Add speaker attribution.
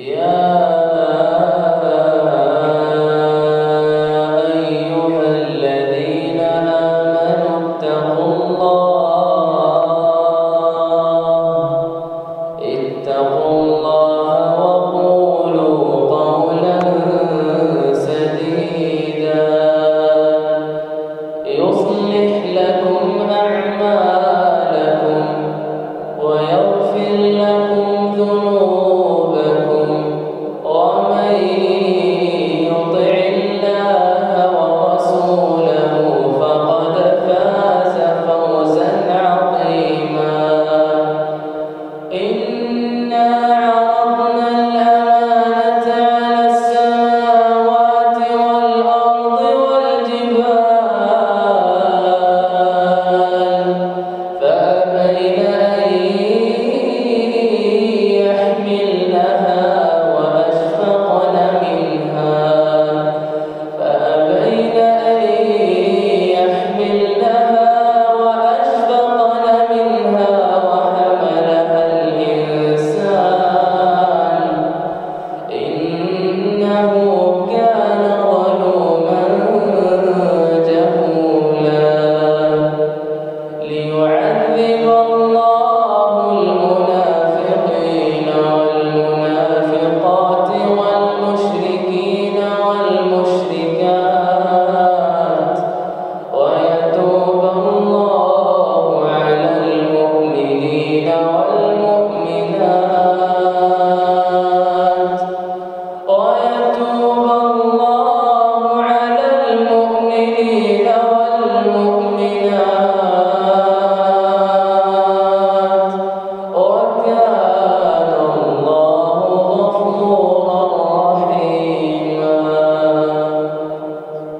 Speaker 1: Yeah. إِنَّا 아